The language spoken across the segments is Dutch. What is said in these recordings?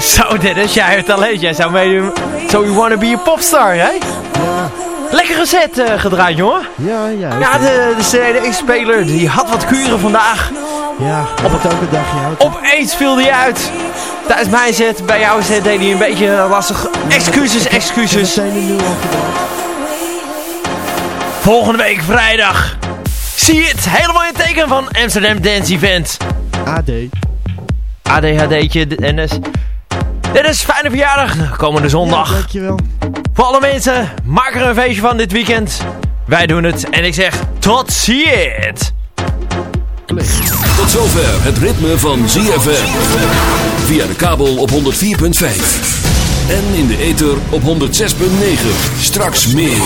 Zo Dennis, jij het alleen. Jij zou meedoen. So you wanna be a popstar, hè? Ja. Lekkere set uh, gedraaid, jongen. Ja, ja. Ja, de, de CD-speler die had wat kuren vandaag. Ja, op het een dagje uit. Opeens viel die uit. Tijdens mijn set, bij jouw set deed hij een beetje lastig. Excuses, excuses. zijn er nu al Volgende week vrijdag. Zie je het helemaal van Amsterdam Dance Event. AD. ADHD'tje, Dennis. Dit is fijne verjaardag, komende zondag. Ja, dankjewel. Voor alle mensen, maak er een feestje van dit weekend. Wij doen het en ik zeg tot ziens. Tot zover het ritme van ZFM. Via de kabel op 104.5. En in de ether op 106.9. Straks meer.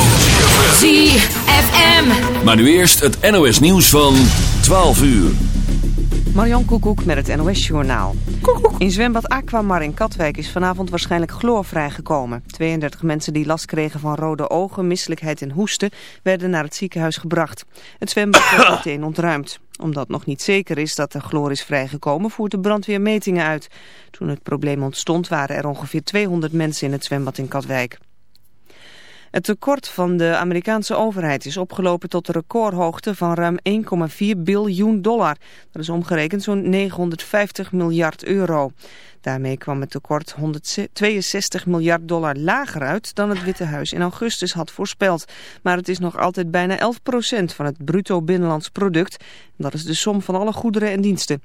ZFM. Maar nu eerst het NOS nieuws van 12 uur. Marjan Koekoek met het NOS Journaal. In zwembad Aquamar in Katwijk is vanavond waarschijnlijk chloor vrijgekomen. 32 mensen die last kregen van rode ogen, misselijkheid en hoesten... werden naar het ziekenhuis gebracht. Het zwembad werd meteen ontruimd. Omdat nog niet zeker is dat er chloor is vrijgekomen... voert de brandweer metingen uit. Toen het probleem ontstond waren er ongeveer 200 mensen in het zwembad in Katwijk. Het tekort van de Amerikaanse overheid is opgelopen tot een recordhoogte van ruim 1,4 biljoen dollar. Dat is omgerekend zo'n 950 miljard euro. Daarmee kwam het tekort 162 miljard dollar lager uit dan het Witte Huis in augustus had voorspeld. Maar het is nog altijd bijna 11 procent van het bruto binnenlands product. Dat is de som van alle goederen en diensten.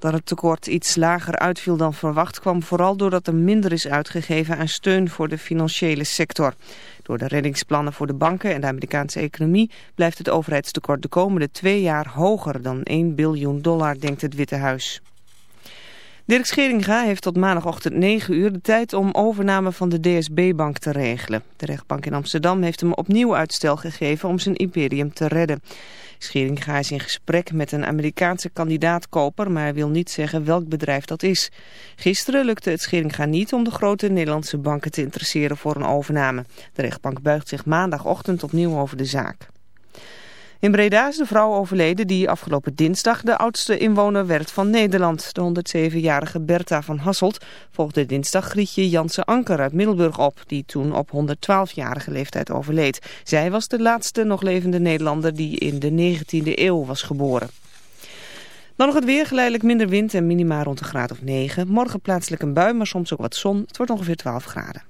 Dat het tekort iets lager uitviel dan verwacht kwam vooral doordat er minder is uitgegeven aan steun voor de financiële sector. Door de reddingsplannen voor de banken en de Amerikaanse economie blijft het overheidstekort de komende twee jaar hoger dan 1 biljoen dollar, denkt het Witte Huis. Dirk Scheringa heeft tot maandagochtend 9 uur de tijd om overname van de DSB-bank te regelen. De rechtbank in Amsterdam heeft hem opnieuw uitstel gegeven om zijn imperium te redden. Scheringa is in gesprek met een Amerikaanse kandidaatkoper, maar wil niet zeggen welk bedrijf dat is. Gisteren lukte het Scheringa niet om de grote Nederlandse banken te interesseren voor een overname. De rechtbank buigt zich maandagochtend opnieuw over de zaak. In Breda is de vrouw overleden die afgelopen dinsdag de oudste inwoner werd van Nederland. De 107-jarige Bertha van Hasselt volgde dinsdag Grietje Janse Anker uit Middelburg op, die toen op 112-jarige leeftijd overleed. Zij was de laatste nog levende Nederlander die in de 19e eeuw was geboren. Dan nog het weer, geleidelijk minder wind en minima rond een graad of 9. Morgen plaatselijk een bui, maar soms ook wat zon. Het wordt ongeveer 12 graden.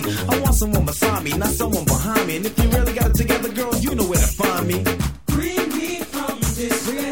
I want someone beside me, not someone behind me. And if you really got it together, girl, you know where to find me. Free me from this.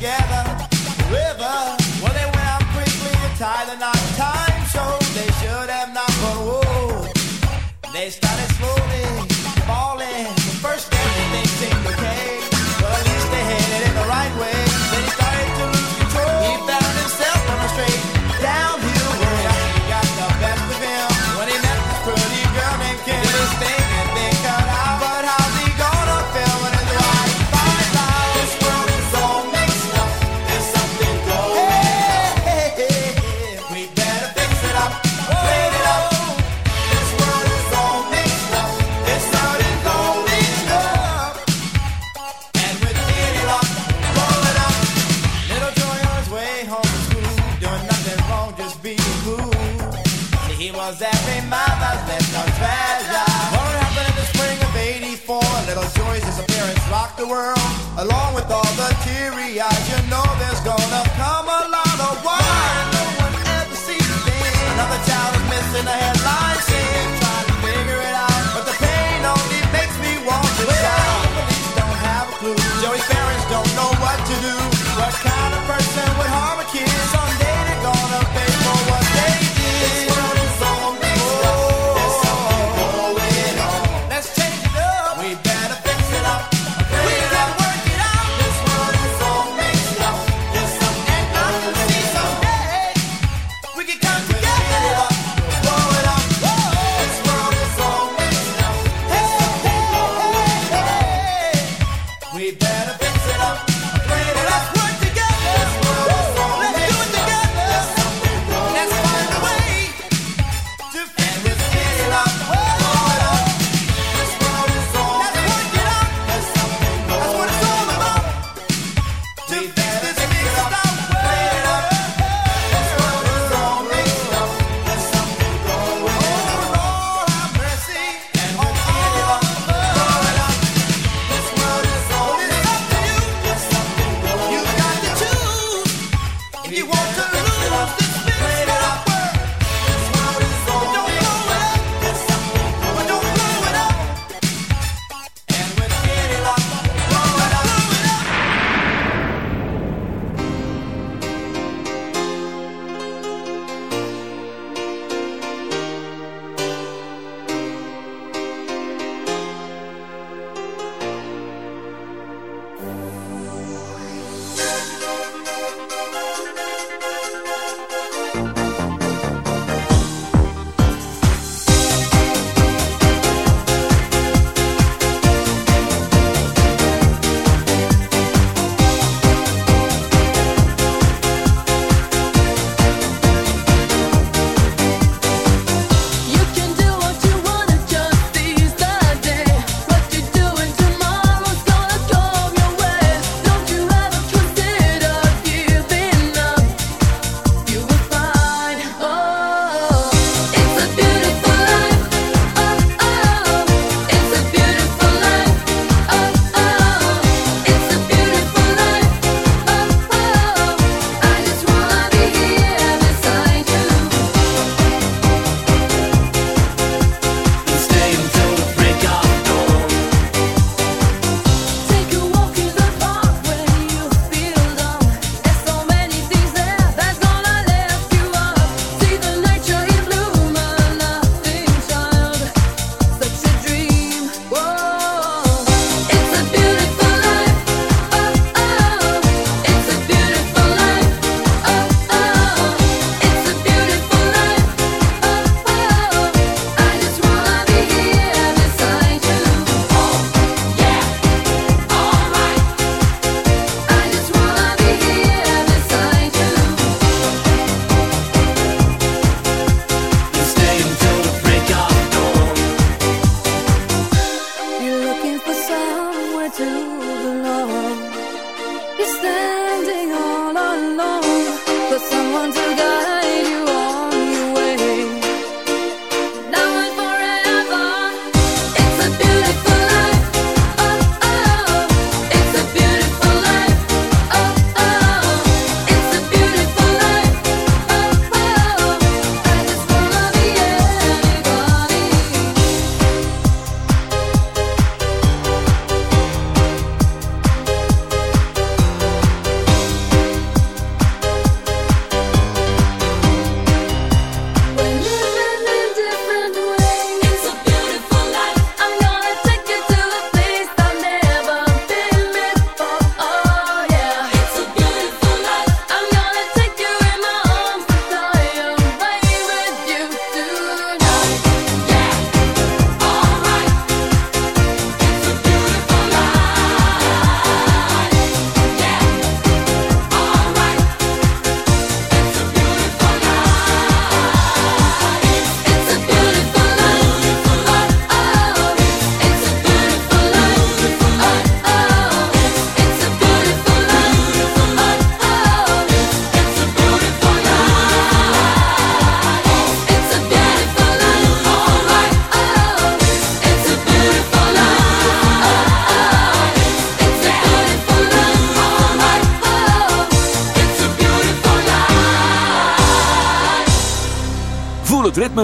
Together. knew what kind of person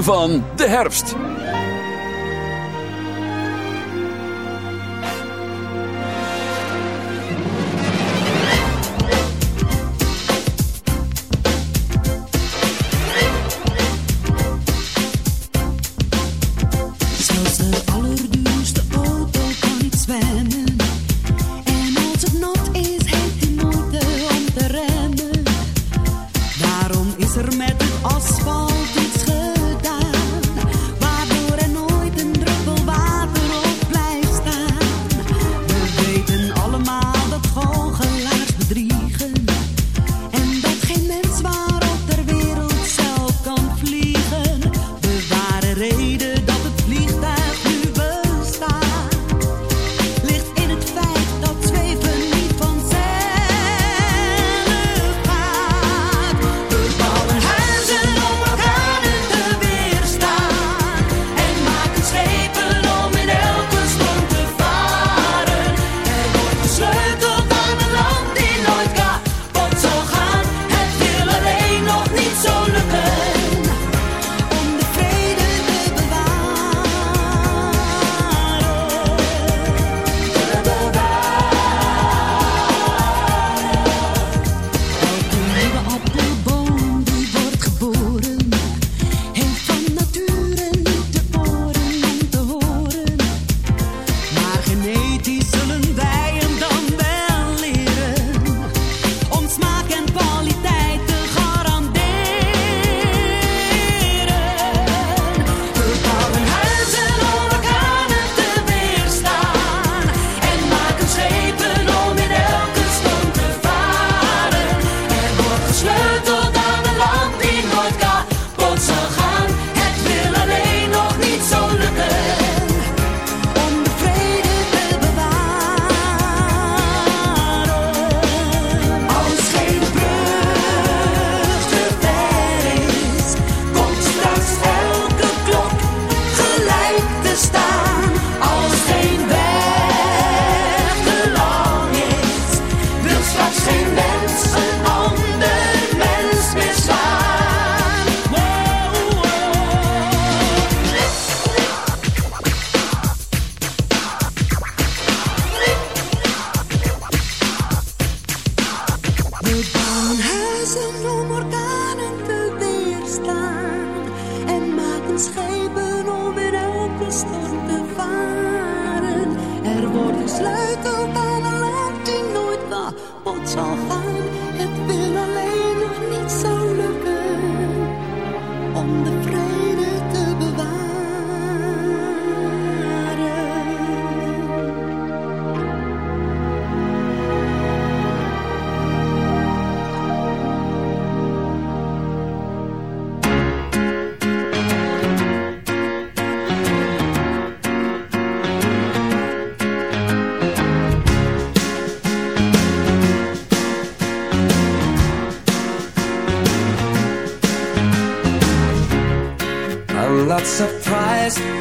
van de herfst.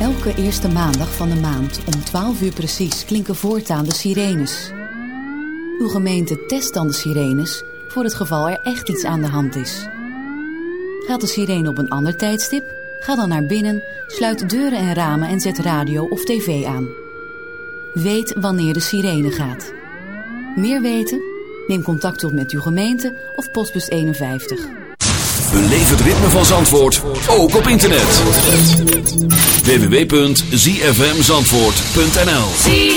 Elke eerste maandag van de maand om 12 uur precies klinken voortaan de sirenes. Uw gemeente test dan de sirenes voor het geval er echt iets aan de hand is. Gaat de sirene op een ander tijdstip? Ga dan naar binnen, sluit deuren en ramen en zet radio of tv aan. Weet wanneer de sirene gaat. Meer weten? Neem contact op met uw gemeente of postbus 51. Beleef het ritme van Zandvoort, ook op internet. www.zfmzandvoort.nl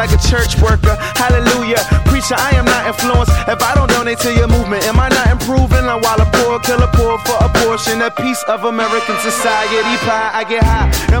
like a church worker. Hallelujah. Preacher, I am not influenced. If I don't donate to your movement, am I not improving? Or while a poor killer poor for a portion, a piece of American society pie. I get high, the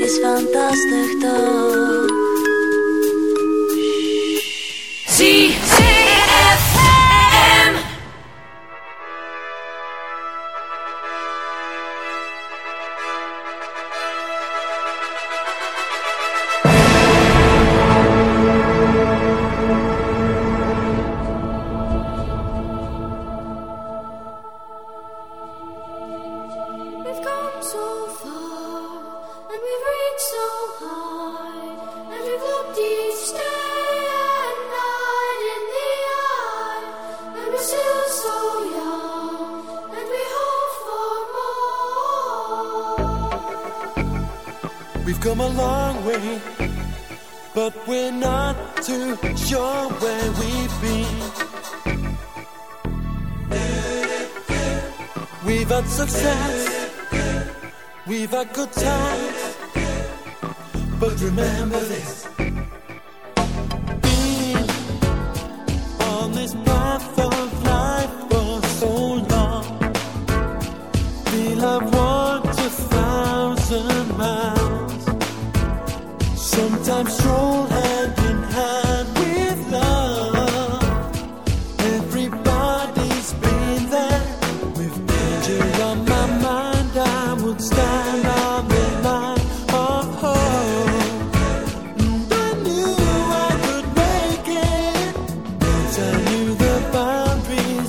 is fantastisch toch? good time.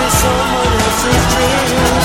be someone else's dream.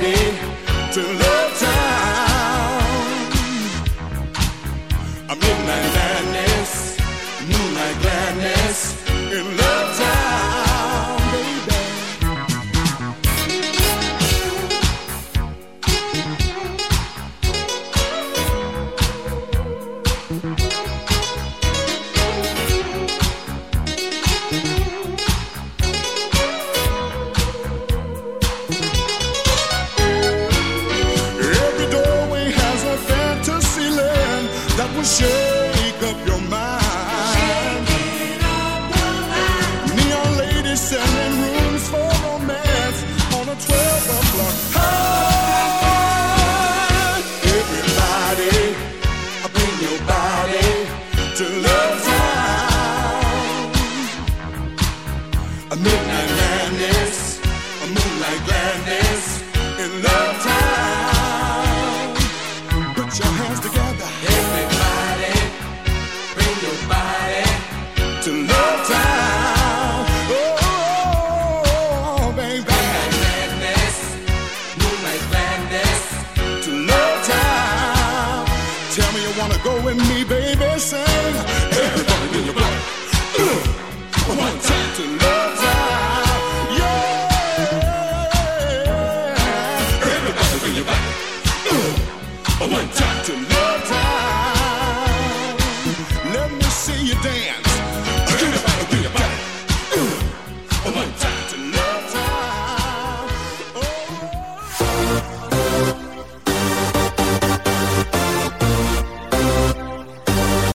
To Love